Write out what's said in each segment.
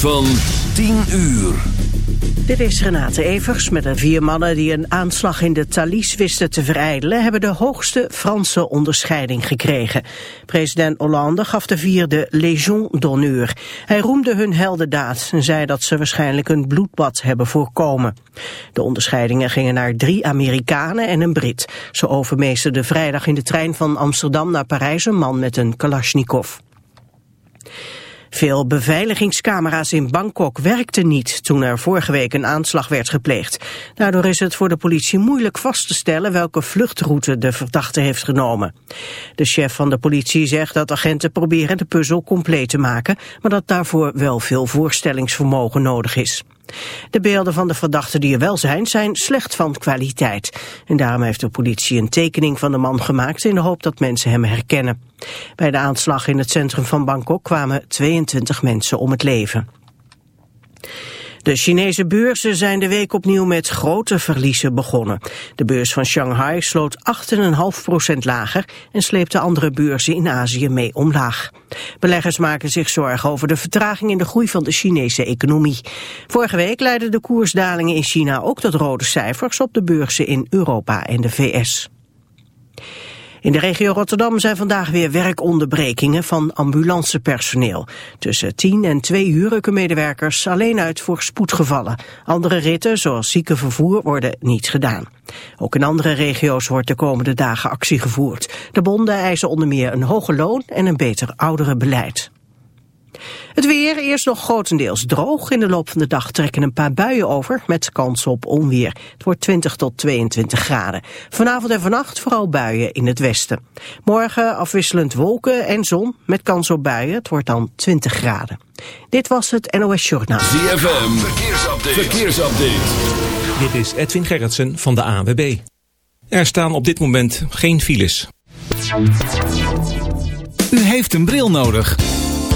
Van 10 uur. Dit is Renate Evers met de vier mannen die een aanslag in de Thalys wisten te verijdelen... hebben de hoogste Franse onderscheiding gekregen. President Hollande gaf de vier de Légion d'honneur. Hij roemde hun heldendaad en zei dat ze waarschijnlijk een bloedbad hebben voorkomen. De onderscheidingen gingen naar drie Amerikanen en een Brit. Ze overmeesterden vrijdag in de trein van Amsterdam naar Parijs een man met een Kalashnikov. Veel beveiligingscamera's in Bangkok werkten niet toen er vorige week een aanslag werd gepleegd. Daardoor is het voor de politie moeilijk vast te stellen welke vluchtroute de verdachte heeft genomen. De chef van de politie zegt dat agenten proberen de puzzel compleet te maken, maar dat daarvoor wel veel voorstellingsvermogen nodig is. De beelden van de verdachten die er wel zijn, zijn slecht van kwaliteit. En daarom heeft de politie een tekening van de man gemaakt in de hoop dat mensen hem herkennen. Bij de aanslag in het centrum van Bangkok kwamen 22 mensen om het leven. De Chinese beurzen zijn de week opnieuw met grote verliezen begonnen. De beurs van Shanghai sloot 8,5% lager en sleepte andere beurzen in Azië mee omlaag. Beleggers maken zich zorgen over de vertraging in de groei van de Chinese economie. Vorige week leidden de koersdalingen in China ook tot rode cijfers op de beurzen in Europa en de VS. In de regio Rotterdam zijn vandaag weer werkonderbrekingen van ambulancepersoneel. Tussen 10 en 2 uur rukken medewerkers alleen uit voor spoedgevallen. Andere ritten, zoals ziekenvervoer, worden niet gedaan. Ook in andere regio's wordt de komende dagen actie gevoerd. De bonden eisen onder meer een hoger loon en een beter ouderenbeleid. Het weer, eerst nog grotendeels droog. In de loop van de dag trekken een paar buien over met kans op onweer. Het wordt 20 tot 22 graden. Vanavond en vannacht vooral buien in het westen. Morgen afwisselend wolken en zon met kans op buien. Het wordt dan 20 graden. Dit was het NOS Journaal. ZFM, verkeersupdate. verkeersupdate. Dit is Edwin Gerritsen van de AWB. Er staan op dit moment geen files. U heeft een bril nodig.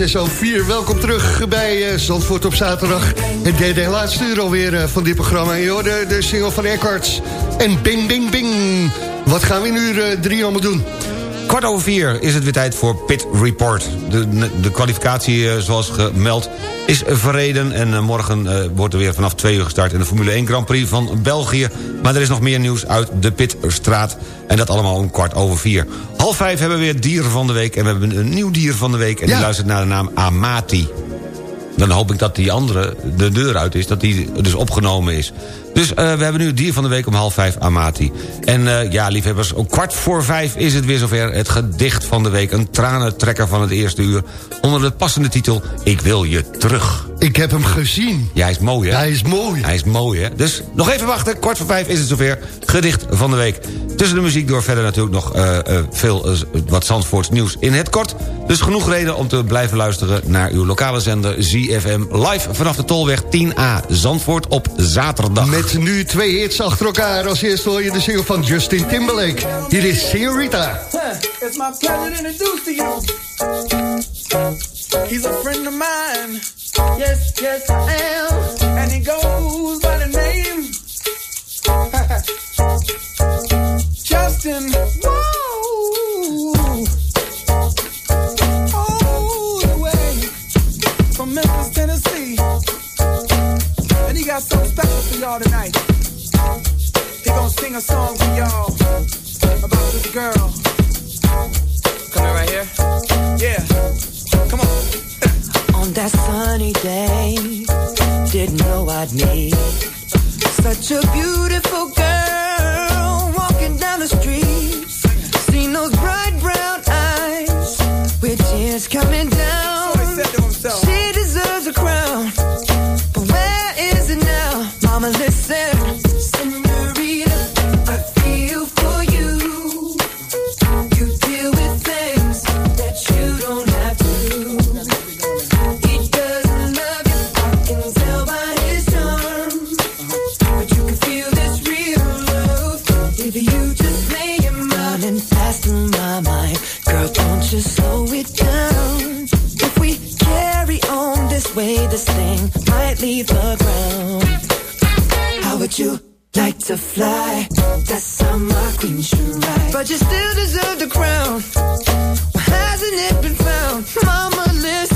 Eh 6 over 4. Welkom terug bij eh, Zandvoort op zaterdag. Het derde en laatste uur alweer eh, van dit programma. Je de single van Eckhart. En bing, bing, bing. Wat gaan we in uur 3 allemaal doen? Kwart over vier is het weer tijd voor Pit Report. De, de kwalificatie, eh, zoals gemeld, is verreden... en eh, morgen eh, wordt er weer vanaf twee uur gestart... in de Formule 1 Grand Prix van België. Maar er is nog meer nieuws uit de Pitstraat. En dat allemaal om kwart over vier. Half vijf hebben we weer dier van de week... en we hebben een nieuw dier van de week... en Ja. die luistert naar de naam Amati. Dan hoop ik dat die andere de deur uit is, dat die dus opgenomen is. Dus eh, we hebben nu het dier van de week om half vijf, Amati. En eh, ja, liefhebbers, om kwart voor vijf is het weer zover. Het gedicht van de week, een tranentrekker van het eerste uur... onder de passende titel Ik wil je terug. Ik heb hem gezien. Ja, hij is mooi, hè? Hij is mooi. Hij is mooi, hè? Dus nog even wachten, kwart voor vijf is het zover. Gedicht van de week. Tussen de muziek door verder natuurlijk nog eh, veel wat Zandvoorts nieuws in het kort. Dus genoeg reden om te blijven luisteren naar uw lokale zender ZFM... live vanaf de Tolweg 10A Zandvoort op zaterdag. Met nu twee hits achter elkaar. Als eerste hoor je de single van Justin Timberlake. Hier is Senorita. It's my pleasure to introduce to you. He's a friend of mine. Yes, yes, I am. And he goes by the name Justin. Got something special for y'all tonight. He gonna sing a song for y'all about this girl. Right here? Yeah. Come on. On that sunny day, didn't know I'd meet such a beautiful girl walking down the street. Seen those bright brown eyes with tears coming down. Might leave the ground. How would you like to fly? That's how my queen should ride. But you still deserve the crown. Hasn't it been found? Mama, listen.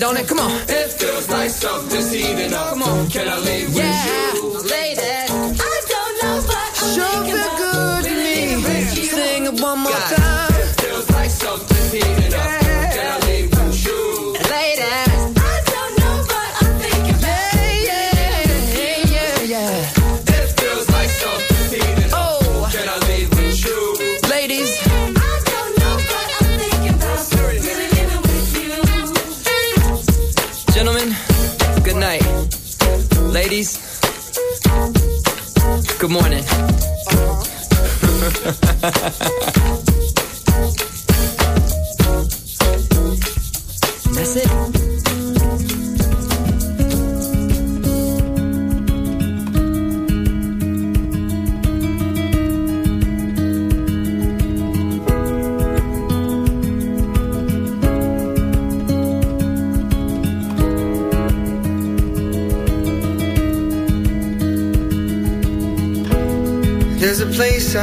don't it? Come on. It feels like something's heating up. Come on. Can I leave with yeah. you? Good morning. Uh -huh.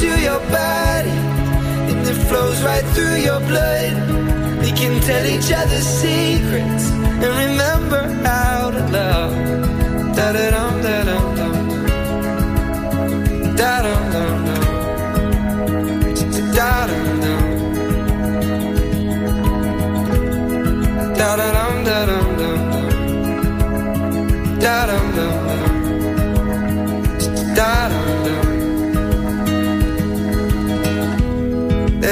Into your body and it flows right through your blood. We can tell each other secrets and remember how to love. Da da dum da dum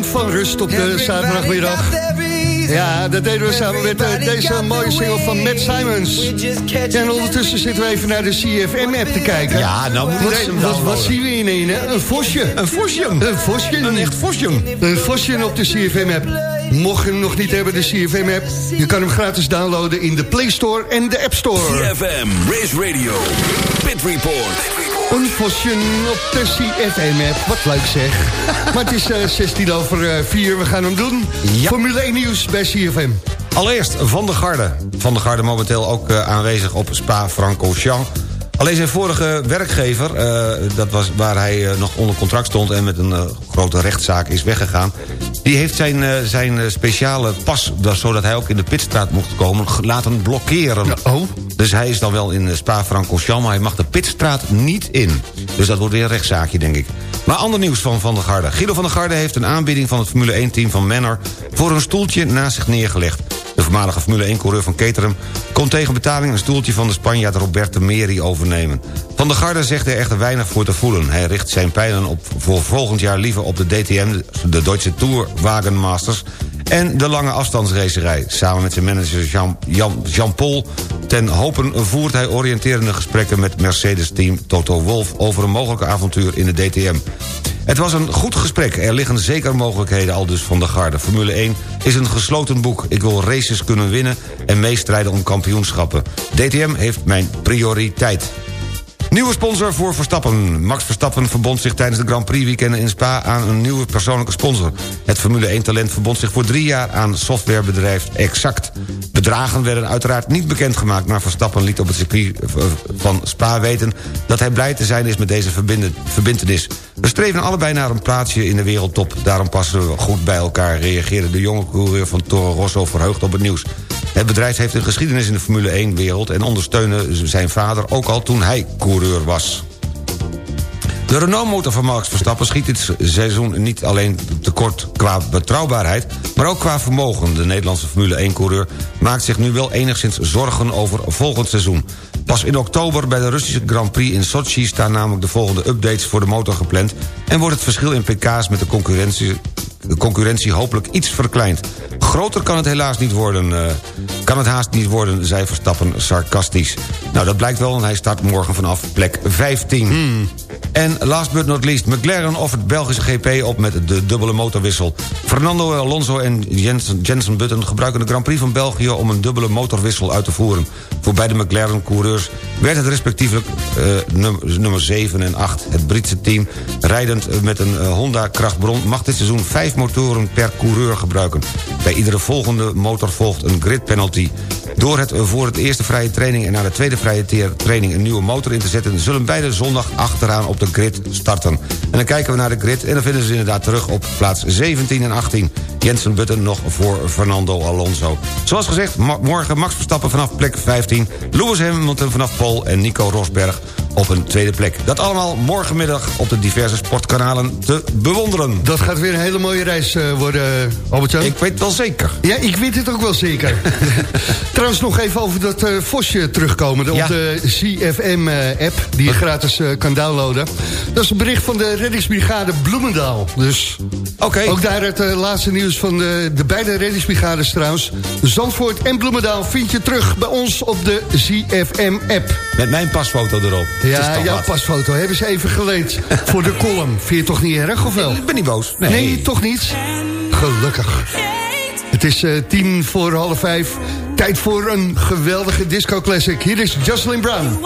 moment van rust op de zaterdagmiddag. Ja, dat deden we samen met uh, deze mooie single van Matt Simons. En ondertussen zitten we even naar de CFM-app te kijken. Ja, nou moet wat, wat, wat zien we in een? Een vosje. Een vosje. Een vosje. Een echt vosje. Een vosje op de CFM-app. Mocht je hem nog niet hebben, de CFM-app... je kan hem gratis downloaden in de Play Store en de App Store. CFM, Race Radio, Pit Report. Een vosje op de CFM-app. Wat leuk zeg. maar het is uh, 16 over 4, we gaan hem doen. Formule 1 nieuws bij CFM. Allereerst Van der Garde. Van der Garde momenteel ook uh, aanwezig op Spa-Francorchamps. Alleen zijn vorige werkgever, uh, dat was waar hij uh, nog onder contract stond... en met een uh, grote rechtszaak is weggegaan... die heeft zijn, zijn speciale pas, zodat hij ook in de pitstraat mocht komen... laten blokkeren. Ja, oh. Dus hij is dan wel in Spa-Francorchamps... maar hij mag de pitstraat niet in. Dus dat wordt weer een rechtszaakje, denk ik. Maar ander nieuws van Van der Garde. Guido van der Garde heeft een aanbieding van het Formule 1-team van Manor... voor een stoeltje naast zich neergelegd. Voormalige Formule 1-coureur van Caterham... kon tegen betaling een stoeltje van de Spanjaard Roberto Meri overnemen. Van der Garde zegt er echter weinig voor te voelen. Hij richt zijn pijlen op voor volgend jaar liever op de DTM... de Deutsche Tour Wagenmasters... en de lange afstandsracerij. Samen met zijn manager Jean-Paul Jean, ten hopen voert hij oriënterende gesprekken... met Mercedes-team Toto Wolff over een mogelijke avontuur in de DTM. Het was een goed gesprek. Er liggen zeker mogelijkheden al dus van de garde. Formule 1 is een gesloten boek. Ik wil races kunnen winnen en meestrijden om kampioenschappen. DTM heeft mijn prioriteit. Nieuwe sponsor voor Verstappen. Max Verstappen verbond zich tijdens de Grand Prix weekenden in Spa... aan een nieuwe persoonlijke sponsor. Het Formule 1-talent verbond zich voor drie jaar aan softwarebedrijf Exact. Bedragen werden uiteraard niet bekendgemaakt... maar Verstappen liet op het circuit van Spa weten... dat hij blij te zijn is met deze verbindenis. We streven allebei naar een plaatsje in de wereldtop. Daarom passen we goed bij elkaar, reageerde de jonge coureur van Toro Rosso verheugd op het nieuws. Het bedrijf heeft een geschiedenis in de Formule 1-wereld... en ondersteunde zijn vader ook al toen hij coureur was. De Renault-motor van Max Verstappen schiet dit seizoen niet alleen tekort qua betrouwbaarheid... maar ook qua vermogen. De Nederlandse Formule 1-coureur maakt zich nu wel enigszins zorgen over volgend seizoen. Pas in oktober bij de Russische Grand Prix in Sochi... staan namelijk de volgende updates voor de motor gepland... en wordt het verschil in pk's met de concurrentie, de concurrentie hopelijk iets verkleind. Groter kan het helaas niet worden. Uh, kan het haast niet worden, zei Verstappen sarcastisch. Nou, dat blijkt wel, en hij start morgen vanaf plek 15. Hmm. En last but not least, McLaren offert Belgische GP op met de dubbele motorwissel. Fernando Alonso en Jensen, Jensen Button gebruiken de Grand Prix van België... om een dubbele motorwissel uit te voeren. Voor beide McLaren-coureurs werd het respectievelijk uh, nummer, nummer 7 en 8. Het Britse team, rijdend met een uh, Honda-krachtbron... mag dit seizoen vijf motoren per coureur gebruiken. Bij iedere volgende motor volgt een grid penalty. Door het voor het eerste vrije training en na de tweede vrije training... een nieuwe motor in te zetten... zullen beide zondag achteraan op de grid starten. En dan kijken we naar de grid en dan vinden ze inderdaad terug op plaats 17 en 18. Jensen Button nog voor Fernando Alonso. Zoals gezegd, morgen Max Verstappen vanaf plek 15... Lewis Hamilton vanaf Pol en Nico Rosberg op een tweede plek. Dat allemaal morgenmiddag op de diverse sportkanalen te bewonderen. Dat gaat weer een hele mooie reis uh, worden, Albert-Jan. Ik weet het wel zeker. Ja, ik weet het ook wel zeker. Trouwens nog even over dat uh, Vosje terugkomen ja. op de CFM-app... Die je gratis kan downloaden. Dat is een bericht van de reddingsbrigade Bloemendaal. Dus okay. ook daar het laatste nieuws van de, de beide reddingsbrigades trouwens. Zandvoort en Bloemendaal vind je terug bij ons op de CFM-app. Met mijn pasfoto erop. Ja, jouw pasfoto hebben ze even geleend voor de column. Vind je toch niet erg, of wel? Ik ben niet boos. Nee, nee toch niet? Gelukkig. Het is uh, tien voor half vijf. Tijd voor een geweldige disco classic. Hier is Jocelyn Brown.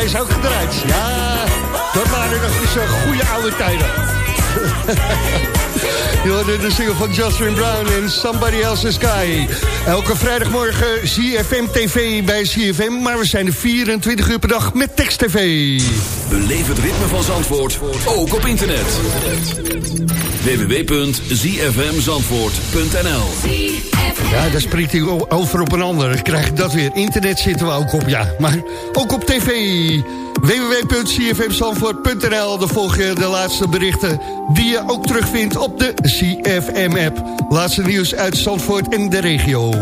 Deze ook gedraaid. Ja, dat waren nog eens uh, goede oude tijden. Je hoorde de single van Jocelyn Brown en Somebody Else's Sky. Elke vrijdagmorgen CFM TV bij CFM, maar we zijn er 24 uur per dag met tekst TV. Beleef het ritme van Zandvoort, ook op internet. www.zfmzandvoort.nl Ja, daar spreekt hij over op een ander. Krijg dat weer. Internet zitten we ook op, ja. Maar ook op tv www.cfmzandvoort.nl Daar volg je de laatste berichten die je ook terugvindt op de CFM-app. Laatste nieuws uit Zandvoort en de regio.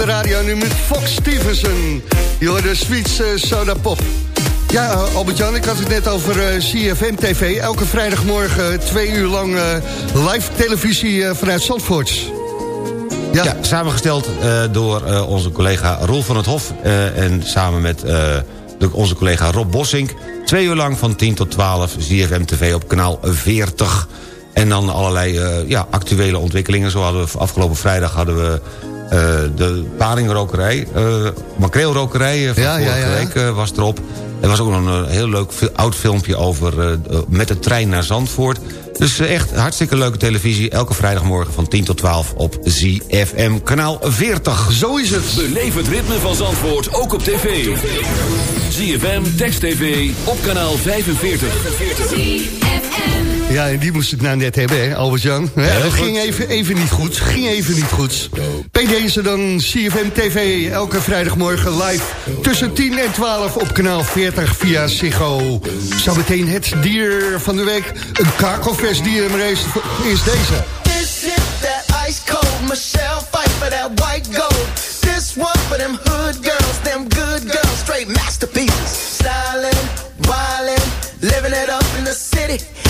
De radio nu met Fox Stevenson. Je hoort de Sweets uh, Soda Pop. Ja, uh, Albert-Jan, ik had het net over uh, CFM TV. Elke vrijdagmorgen twee uur lang live televisie vanuit Zandvoort. Ja. ja samengesteld door onze collega Roel van het Hof... en samen met onze collega Rob Bossink. Twee uur lang van 10 tot 12 CFM TV op kanaal 40... En dan allerlei ja, actuele ontwikkelingen. Zo hadden we afgelopen vrijdag hadden we de palingrokerij, uh, makreelrokerij van Ja, ja, vorige ja. week eh, was erop. Er was ook nog een heel leuk oud filmpje over eh, met de trein naar Zandvoort. Dus eh, echt hartstikke leuke televisie. Elke vrijdagmorgen van 10 tot 12 op ZFM kanaal 40. Zo is het. Beleef het ritme van Zandvoort ook op tv. ZFM, Text TV, op kanaal 45. Ja, en die moest het nou net hebben, hè, Albert-Jan. Ja, Heel dat ging even, even niet goed. Ging even niet goed. Bij deze dan CFM TV, elke vrijdagmorgen live... tussen 10 en 12 op kanaal 40 via Ziggo. Zometeen het dier van de week. Een kakelvers maar eerst, eerst deze. This hit that ice cold Michelle fight for that white gold. This one for them hood girls, them good girls, straight masterpieces. Stylin', wildin', living it up in the city.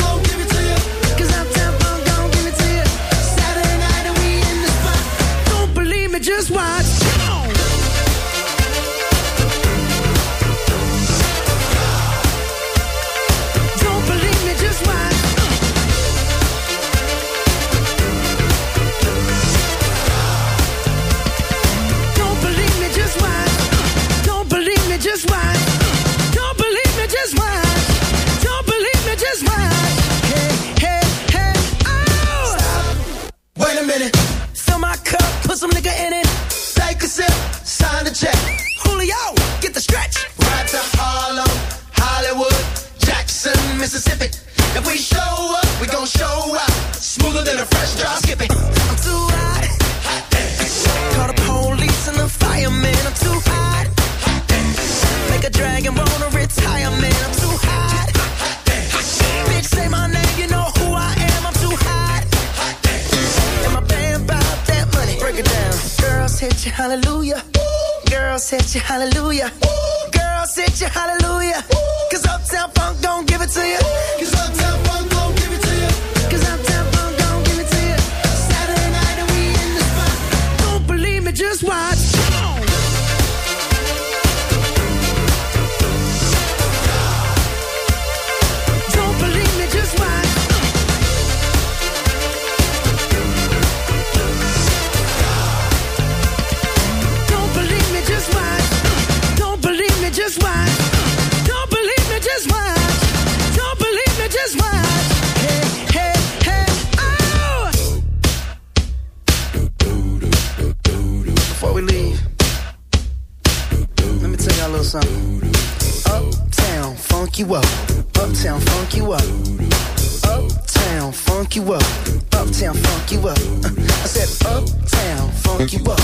Uptown, funk you up. I said, Uptown, funk you up.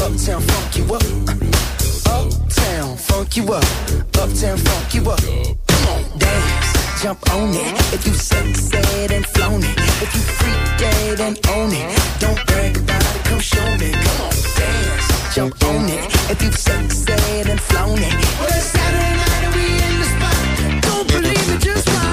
Uptown, funk you up. Uptown, funk you up. Uptown, funk you up. Come on, dance, jump on it. If you succeed and flown it. If you freak and own it. Don't brag about it, come show me. Come on, dance, jump on it. If you succeed and flown it. Well, it's Saturday night and we in the spot. Don't believe it, just watch.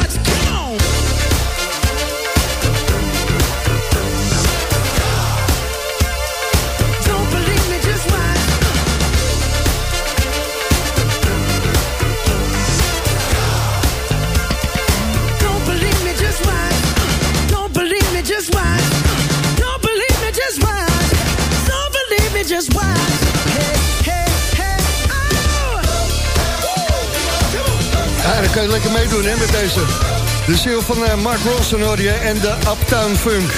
Kan je lekker meedoen hè, met deze. De ziel van eh, Mark Ronson hoor en de Uptown Funk.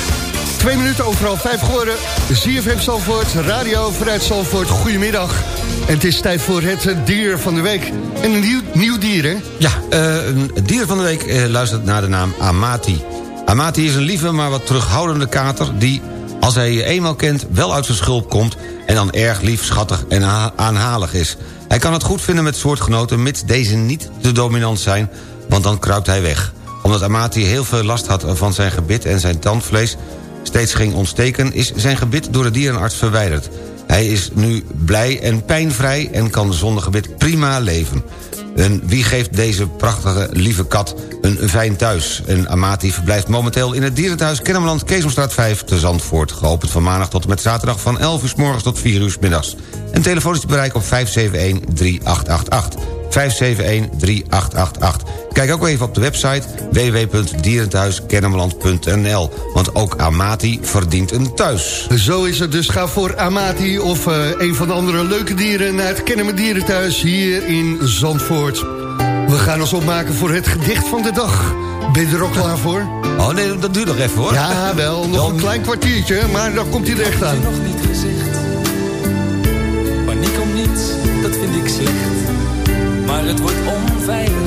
Twee minuten overal vijf geworden. ZFM Zalvoort, radio vanuit Zalvoort. Goedemiddag. En het is tijd voor het eh, dier van de week. En een nieuw, nieuw dier, hè? Ja, eh, een dier van de week eh, luistert naar de naam Amati. Amati is een lieve, maar wat terughoudende kater... die, als hij je eenmaal kent, wel uit zijn schulp komt... en dan erg lief, schattig en aanhalig is. Hij kan het goed vinden met soortgenoten... mits deze niet te dominant zijn, want dan kruipt hij weg. Omdat Amati heel veel last had van zijn gebit en zijn tandvlees... steeds ging ontsteken... is zijn gebit door de dierenarts verwijderd. Hij is nu blij en pijnvrij en kan zonder gebit prima leven. En wie geeft deze prachtige, lieve kat een fijn thuis? En Amati verblijft momenteel in het dierenthuis Kennemerland... Keesomstraat 5 te Zandvoort. Geopend van maandag tot en met zaterdag van 11 uur s morgens tot 4 uur s middags. En telefonisch te bereiken op 571-3888. 571-3888. Kijk ook even op de website www.dierenthuiskennemerland.nl. Want ook Amati verdient een thuis. Zo is het dus. Ga voor Amati of uh, een van de andere leuke dieren... naar het Kennemer Dierenthuis hier in Zandvoort. We gaan ons opmaken voor het gedicht van de dag. Ben je er ook klaar voor? Oh nee, dat duurt nog even hoor. Ja, wel. Nog dan... een klein kwartiertje, maar dan komt hij er echt aan. nog niet gezegd. Paniek om niets, dat vind ik slecht. Maar het wordt onveilig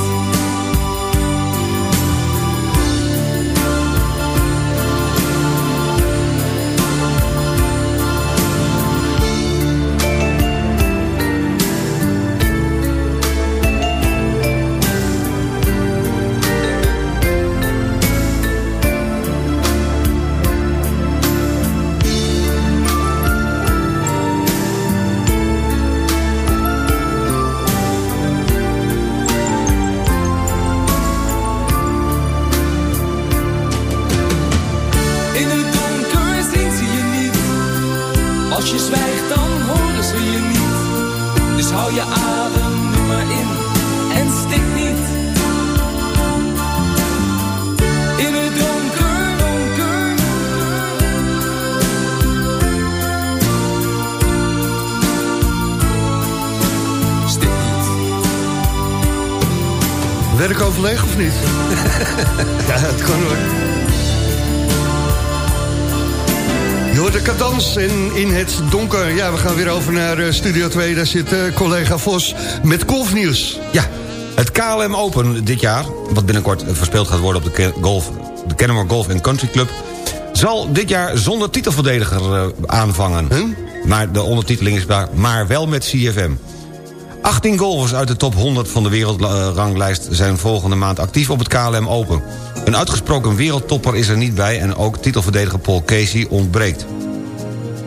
Niet? ja, het kan hoor. Je hoort de cadans en in het donker. Ja, we gaan weer over naar uh, Studio 2. Daar zit uh, collega Vos met golfnieuws. Ja, het KLM Open dit jaar... wat binnenkort verspeeld gaat worden op de, golf, de Kennemer Golf Country Club... zal dit jaar zonder titelverdediger uh, aanvangen. Huh? Maar de ondertiteling is daar, maar wel met CFM. 18 golfers uit de top 100 van de wereldranglijst... zijn volgende maand actief op het KLM Open. Een uitgesproken wereldtopper is er niet bij... en ook titelverdediger Paul Casey ontbreekt.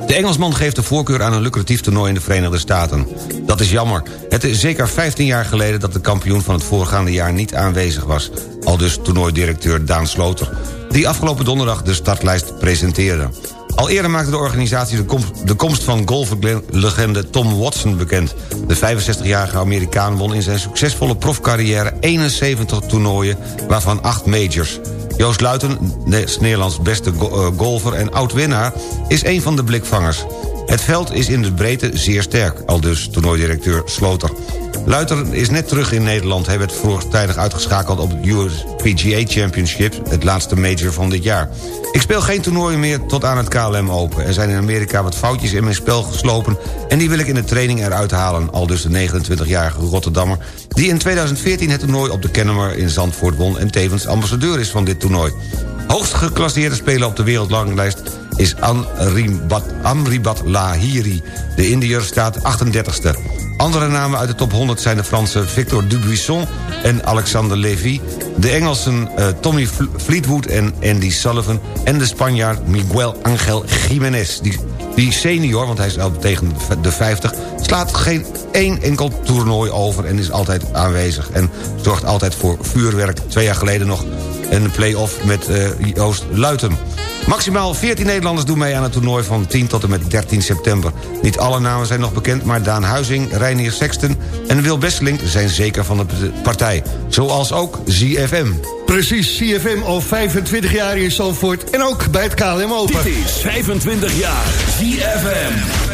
De Engelsman geeft de voorkeur aan een lucratief toernooi in de Verenigde Staten. Dat is jammer. Het is zeker 15 jaar geleden dat de kampioen van het voorgaande jaar niet aanwezig was. Al dus toernooidirecteur Daan Sloter, die afgelopen donderdag de startlijst presenteerde. Al eerder maakte de organisatie de komst, de komst van golflegende Tom Watson bekend. De 65-jarige Amerikaan won in zijn succesvolle profcarrière 71 toernooien, waarvan 8 majors. Joost Luiten, Nederlands beste eh, golfer en oud-winnaar... is een van de blikvangers. Het veld is in de breedte zeer sterk, al dus toernooidirecteur Sloter. Luiter is net terug in Nederland. Hij werd vroegtijdig uitgeschakeld op het USPGA Championship... het laatste major van dit jaar. Ik speel geen toernooien meer tot aan het KLM Open. Er zijn in Amerika wat foutjes in mijn spel geslopen... en die wil ik in de training eruit halen. Al dus de 29-jarige Rotterdammer... die in 2014 het toernooi op de Kennemer in Zandvoort won... en tevens ambassadeur is van dit toernooi. Hoogst geclasseerde speler op de wereldranglijst is Amribat Lahiri. De Indiër staat 38ste. Andere namen uit de top 100 zijn de Franse Victor Dubuisson en Alexander Levy... de Engelsen uh, Tommy Fleetwood en Andy Sullivan... en de Spanjaard Miguel Angel Jiménez. Die, die senior, want hij is al tegen de 50... slaat geen één enkel toernooi over en is altijd aanwezig... en zorgt altijd voor vuurwerk. Twee jaar geleden nog een play-off met uh, Joost Luiten. Maximaal 14 Nederlanders doen mee aan het toernooi van 10 tot en met 13 september. Niet alle namen zijn nog bekend, maar Daan Huizing, Reinier Sexton en Wil Besseling zijn zeker van de partij. Zoals ook ZFM. Precies, CFM al 25 jaar in Zandvoort en ook bij het KLM Open. Dit is 25 jaar ZFM.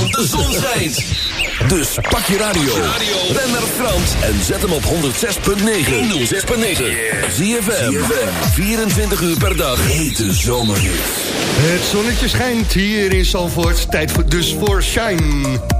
de zon schijnt. Dus pak je radio. Ben naar Frans en zet hem op 106.9. 106.9. Zie je 24 uur per dag. Hete zomerhits. Het zonnetje schijnt hier in Zandvoort. Tijd voor, dus voor Shine.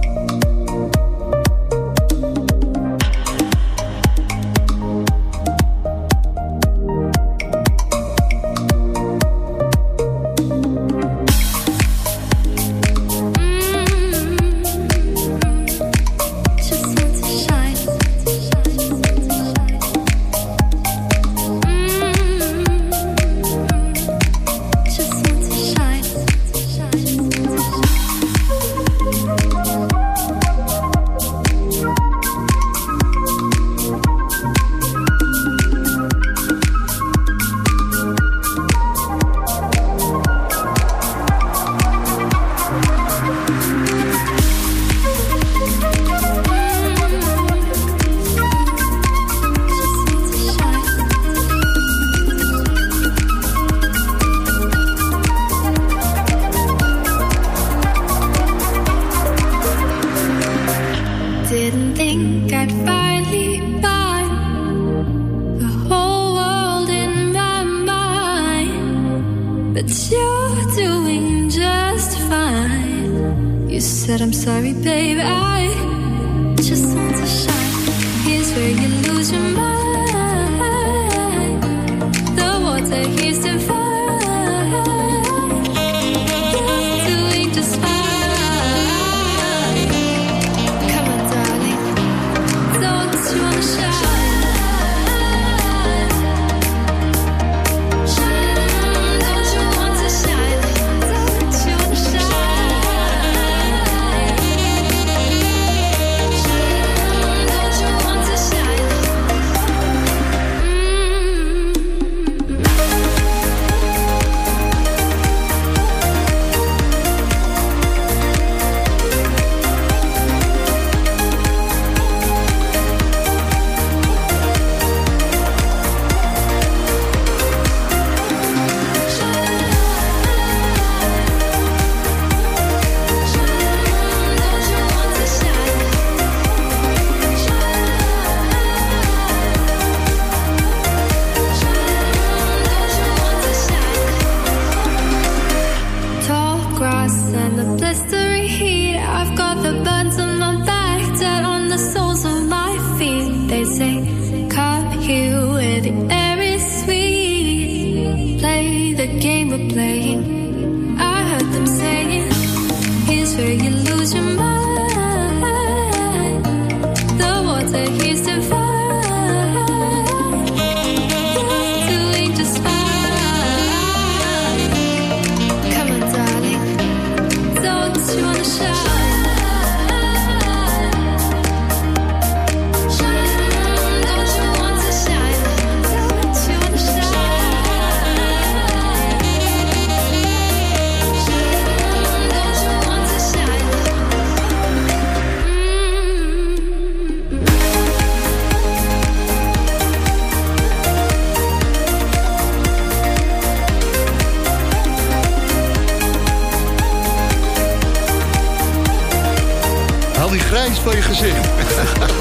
Die grijs van je gezicht.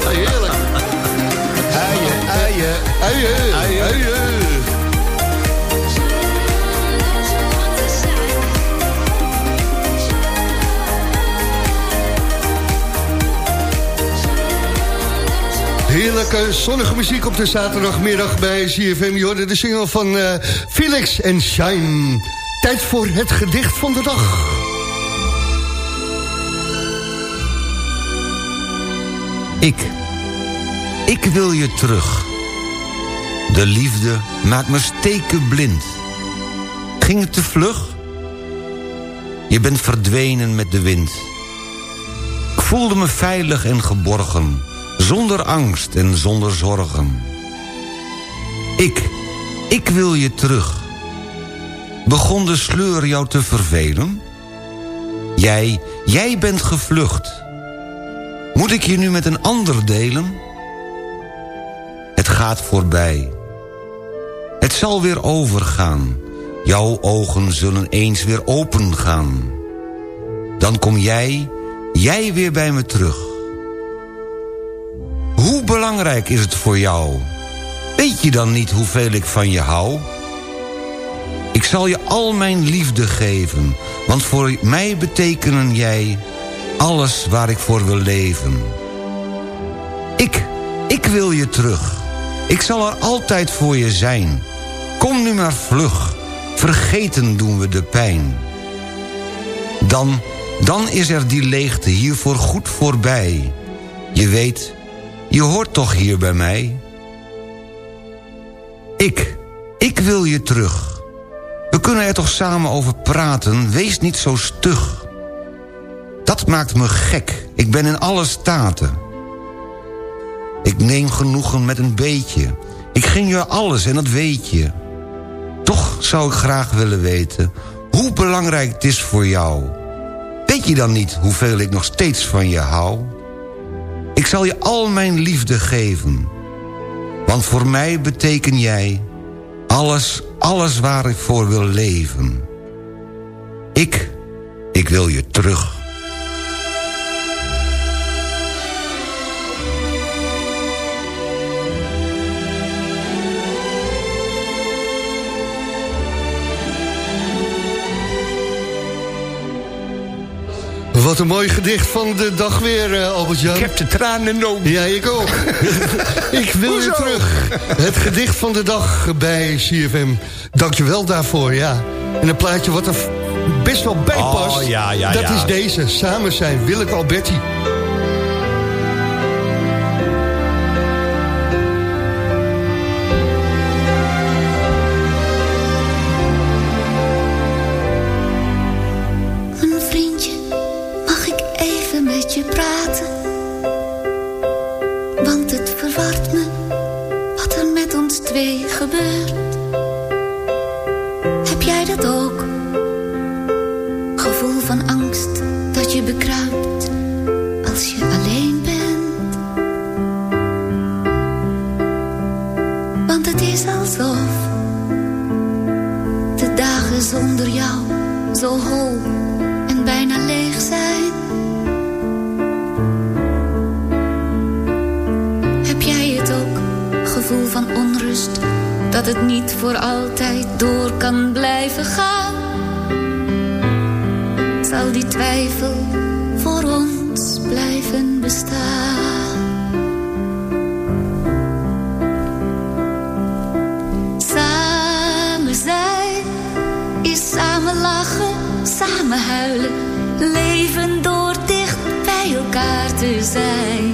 Heerlijk. Heerlijke zonnige muziek op de zaterdagmiddag bij CFM. Je hoorde de single van eh, Felix en Shine. Tijd voor het gedicht van de dag. Ik. Ik wil je terug. De liefde maakt me steken blind. Ging het te vlug? Je bent verdwenen met de wind. Ik voelde me veilig en geborgen. Zonder angst en zonder zorgen. Ik. Ik wil je terug. Begon de sleur jou te vervelen? Jij, jij bent gevlucht. Moet ik je nu met een ander delen? Het gaat voorbij. Het zal weer overgaan. Jouw ogen zullen eens weer opengaan. dan kom jij, jij weer bij me terug. Hoe belangrijk is het voor jou? Weet je dan niet hoeveel ik van je hou? Ik zal je al mijn liefde geven, want voor mij betekenen jij alles waar ik voor wil leven. Ik, ik wil je terug. Ik zal er altijd voor je zijn. Kom nu maar vlug, vergeten doen we de pijn. Dan, dan is er die leegte hier voor goed voorbij. Je weet, je hoort toch hier bij mij? Ik, ik wil je terug. We kunnen er toch samen over praten, wees niet zo stug. Dat maakt me gek, ik ben in alle staten. Ik neem genoegen met een beetje. Ik ging je alles en dat weet je. Toch zou ik graag willen weten... hoe belangrijk het is voor jou. Weet je dan niet hoeveel ik nog steeds van je hou? Ik zal je al mijn liefde geven. Want voor mij beteken jij... alles, alles waar ik voor wil leven. Ik, ik wil je terug. Wat een mooi gedicht van de dag weer, uh, Albert-Jan. Ik heb de tranen ook. Ja, ik ook. ik wil je terug. Het gedicht van de dag bij CFM. Dankjewel daarvoor, ja. En een plaatje wat er best wel bij past. Oh, ja, ja, dat ja. is deze. Samen zijn Willeke Alberti. Dat het niet voor altijd door kan blijven gaan? Zal die twijfel voor ons blijven bestaan? Samen zijn is samen lachen, samen huilen. Leven door dicht bij elkaar te zijn.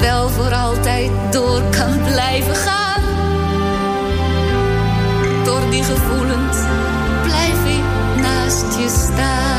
Wel voor altijd door kan blijven gaan. Door die gevoelens blijf ik naast je staan.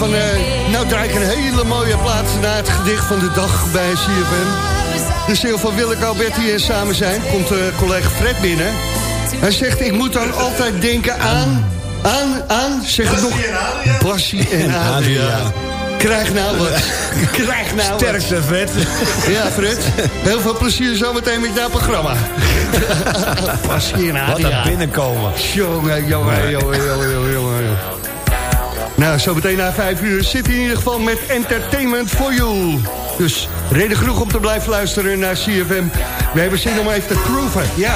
Van, eh, nou draai ik een hele mooie plaats naar het gedicht van de dag bij CFM. De stil van Willeke Alberti en samen zijn, komt uh, collega Fred binnen. Hij zegt, ik moet dan altijd denken aan, aan, aan, zeg het nog. Bassie en Adriaan. Krijg nou wat. Krijg nou Sterkste, Fred. Ja, Fred. Heel veel plezier zometeen met jouw programma. Bassie en Adriaan. Wat er binnenkomen. Jongen, jongen, jongen, jongen, jongen, jongen. Nou, meteen na vijf uur zit hij in ieder geval met Entertainment for You. Dus reden genoeg om te blijven luisteren naar CFM. We hebben zin om even te groeven, ja.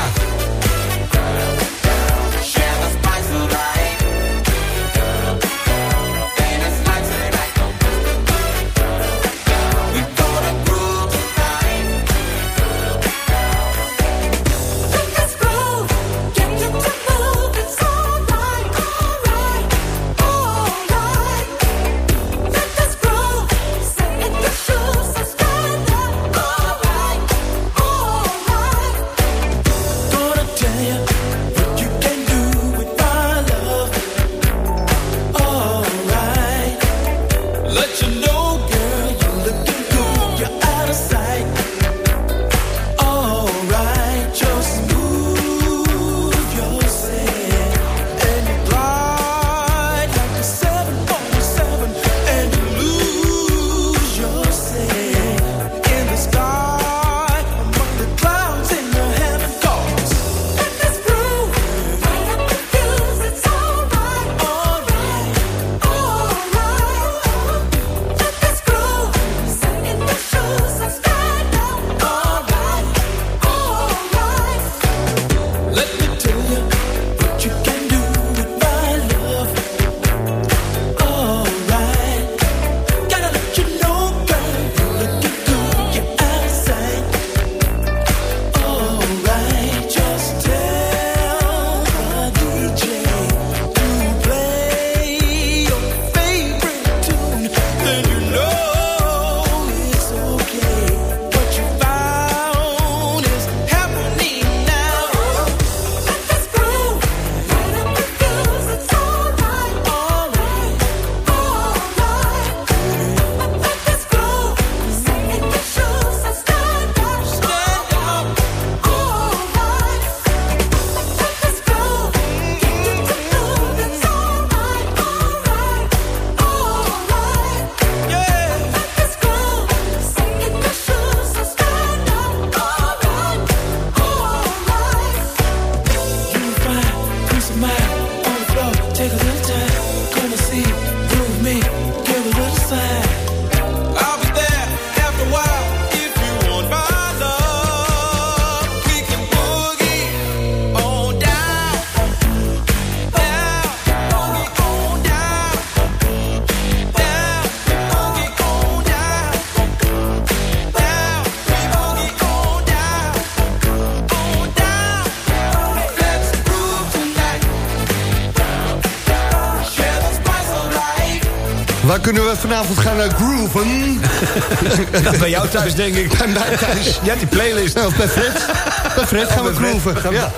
Kunnen we vanavond gaan uh, grooven. bij jou thuis, denk ik. Bij mij thuis. Je hebt die playlist. Nou, bij Fred. Bij Fred gaan we grooven. Ja.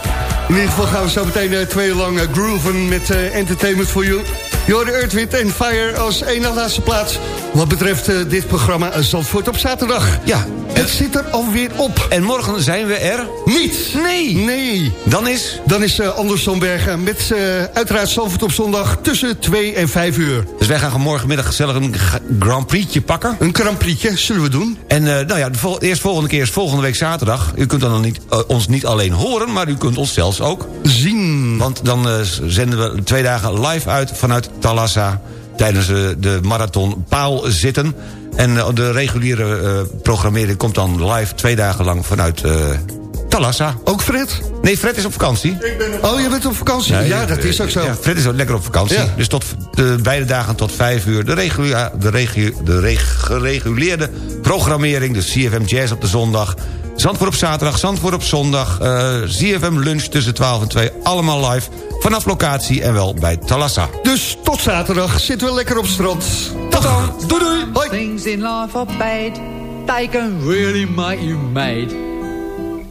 In ieder geval gaan we zo meteen uh, twee uur lang uh, grooven met uh, Entertainment for You. Jorde Earth, Wind en Fire als na laatste plaats. Wat betreft dit programma Zandvoort op zaterdag. Ja. Het zit er alweer op. En morgen zijn we er... Niet. Nee. Nee. Dan is... Dan is uh, Anders Bergen met uh, uiteraard Zandvoort op zondag tussen 2 en 5 uur. Dus wij gaan morgenmiddag gezellig een Grand Prix'tje pakken. Een Grand Prix'tje, zullen we doen. En uh, nou ja, de vol eerst volgende keer is volgende week zaterdag. U kunt dan niet, ons niet alleen horen, maar u kunt ons zelfs ook... Zien. Want dan zenden we twee dagen live uit vanuit Talassa... tijdens de marathon Paal zitten... En de reguliere programmering komt dan live twee dagen lang vanuit Talassa. Ook Fred? Nee, Fred is op vakantie. Ik ben op... Oh, je bent op vakantie? Ja, dat is ook zo. Ja, Fred is ook lekker op vakantie. Ja. Dus tot de beide dagen tot vijf uur. De, regulu de, regu de reg gereguleerde programmering. Dus CFM Jazz op de zondag. Zandvoort op zaterdag, Zandvoort op zondag. Uh, CFM lunch tussen 12 en 2. Allemaal live. Vanaf locatie en wel bij Talassa. Dus tot zaterdag zitten we lekker op strand. Tot dan. Doei doei. Hoi. Things in life are bad. They can really make you mad.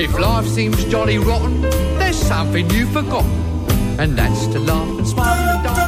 If life seems jolly rotten, there's something you've forgotten, and that's to laugh and smile. and dance